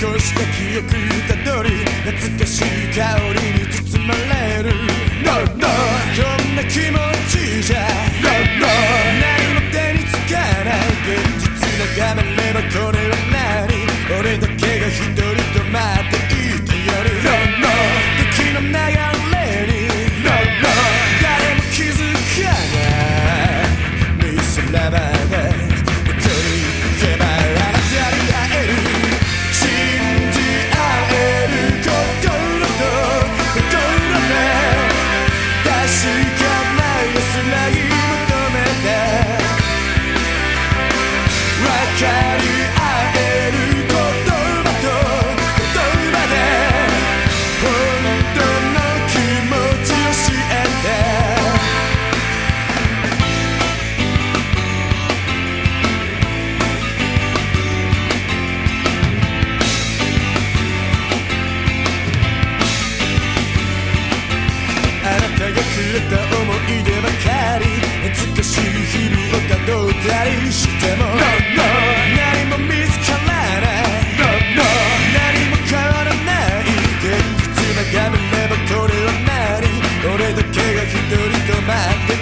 残した記憶たどり懐かしい香りに包まれる No, がくれた思い出ばかり。懐かしい日々をたどったりしても。no, no 何も見つからない。no, no 何も変わらない。現実眺めればこれは何。俺だけが一人止まって